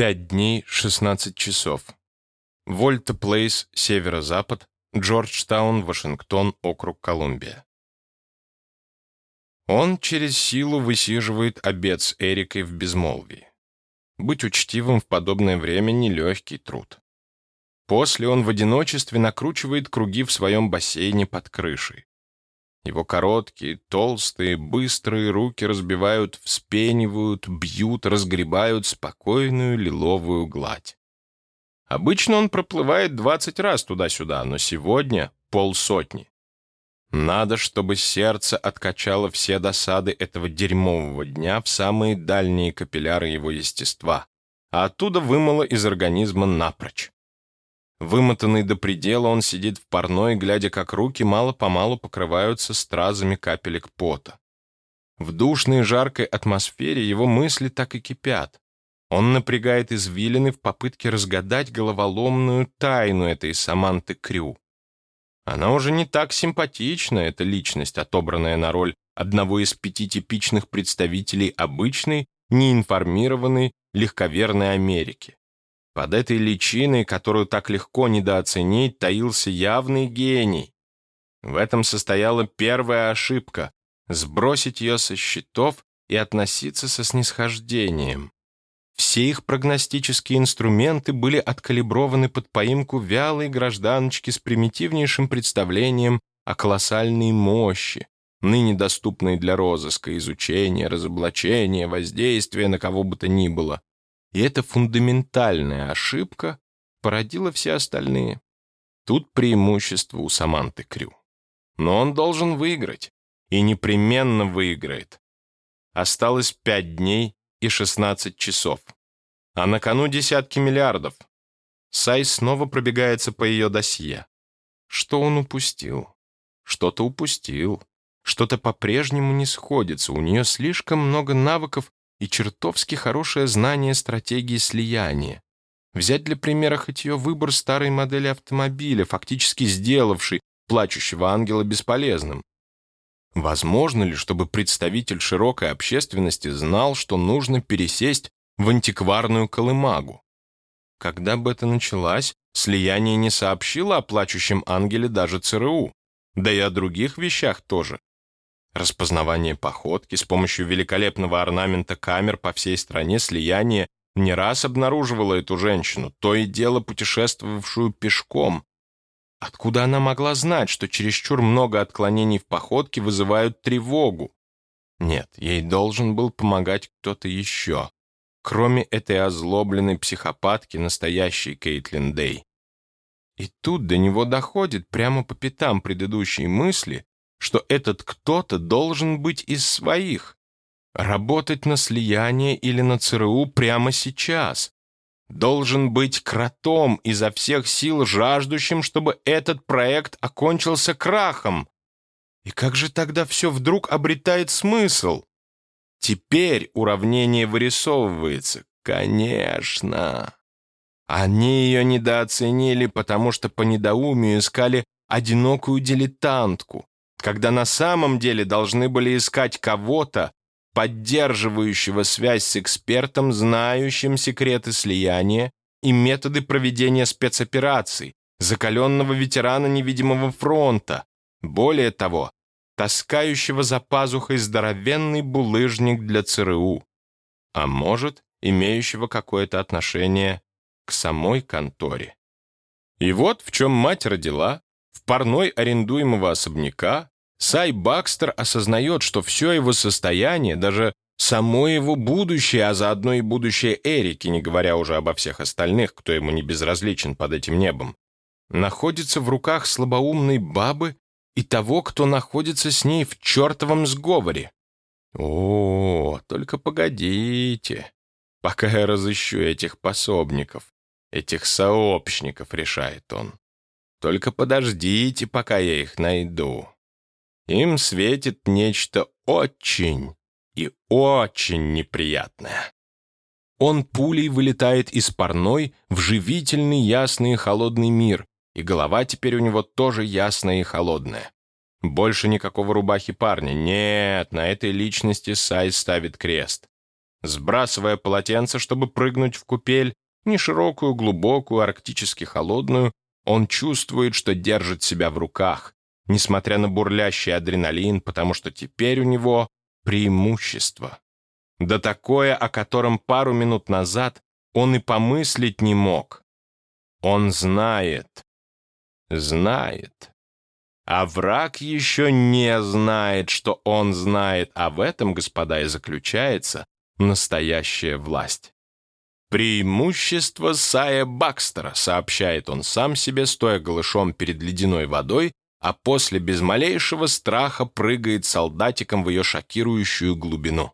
Пять дней, 16 часов. Вольта Плейс, северо-запад, Джорджтаун, Вашингтон, округ Колумбия. Он через силу высиживает обед с Эрикой в безмолвии. Быть учтивым в подобное время — нелегкий труд. После он в одиночестве накручивает круги в своем бассейне под крышей. Его короткие, толстые, быстрые руки разбивают, вспенивают, бьют, разгребают спокойную лиловую гладь. Обычно он проплывает 20 раз туда-сюда, но сегодня полсотни. Надо, чтобы сердце откачало все досады этого дерьмового дня в самые дальние капилляры его естества, а оттуда вымыло из организма напрочь. Вымотанный до предела, он сидит в парной, глядя, как руки мало-помалу покрываются стразами капелек пота. В душной жаркой атмосфере его мысли так и кипят. Он напрягает извилины в попытке разгадать головоломную тайну этой Саманты Крю. Она уже не так симпатична, эта личность, отобранная на роль одного из пяти типичных представителей обычной, неинформированной, легковерной Америки. Под этой личиной, которую так легко недооценить, таился явный гений. В этом состояла первая ошибка — сбросить ее со счетов и относиться со снисхождением. Все их прогностические инструменты были откалиброваны под поимку вялой гражданочки с примитивнейшим представлением о колоссальной мощи, ныне доступной для розыска, изучения, разоблачения, воздействия на кого бы то ни было. И эта фундаментальная ошибка породила все остальные. Тут преимущество у Саманты Крю. Но он должен выиграть. И непременно выиграет. Осталось пять дней и 16 часов. А на кону десятки миллиардов. Сай снова пробегается по ее досье. Что он упустил? Что-то упустил. Что-то по-прежнему не сходится. У нее слишком много навыков и чертовски хорошее знание стратегии слияния. Взять для примера хоть ее выбор старой модели автомобиля, фактически сделавший плачущего ангела бесполезным. Возможно ли, чтобы представитель широкой общественности знал, что нужно пересесть в антикварную колымагу? Когда бы это началось, слияние не сообщило о плачущем ангеле даже ЦРУ, да и о других вещах тоже. Распознавание походки с помощью великолепного орнамента камер по всей стране слияние не раз обнаруживало эту женщину, то и дело путешествовавшую пешком, Откуда она могла знать, что чересчур много отклонений в походке вызывают тревогу? Нет, ей должен был помогать кто-то еще, кроме этой озлобленной психопатки, настоящей Кейтлин Дэй. И тут до него доходит прямо по пятам предыдущей мысли, что этот кто-то должен быть из своих, работать на слияние или на ЦРУ прямо сейчас, должен быть кротом изо всех сил жаждущим, чтобы этот проект окончился крахом. И как же тогда все вдруг обретает смысл? Теперь уравнение вырисовывается. Конечно. Они ее недооценили, потому что по недоумию искали одинокую дилетантку, когда на самом деле должны были искать кого-то, поддерживающего связь с экспертом, знающим секреты слияния и методы проведения спецопераций, закаленного ветерана невидимого фронта, более того, таскающего за пазухой здоровенный булыжник для ЦРУ, а может, имеющего какое-то отношение к самой конторе. И вот в чем мать родила, в парной арендуемого особняка, Сай Бакстер осознает, что все его состояние, даже само его будущее, а заодно и будущее Эрики, не говоря уже обо всех остальных, кто ему не безразличен под этим небом, находится в руках слабоумной бабы и того, кто находится с ней в чертовом сговоре. О, только погодите, пока я разыщу этих пособников, этих сообщников, решает он. Только подождите, пока я их найду. Им светит нечто очень и очень неприятное. Он пулей вылетает из парной в живительный, ясный и холодный мир, и голова теперь у него тоже ясная и холодная. Больше никакого рубахи парня. Нет, на этой личности Сай ставит крест. Сбрасывая полотенце, чтобы прыгнуть в купель, не широкую, глубокую, арктически холодную, он чувствует, что держит себя в руках, несмотря на бурлящий адреналин, потому что теперь у него преимущество. Да такое, о котором пару минут назад он и помыслить не мог. Он знает, знает. А враг еще не знает, что он знает, а в этом, господа, и заключается настоящая власть. «Преимущество Сая Бакстера», — сообщает он сам себе, стоя голышом перед ледяной водой, а после без малейшего страха прыгает солдатиком в ее шокирующую глубину.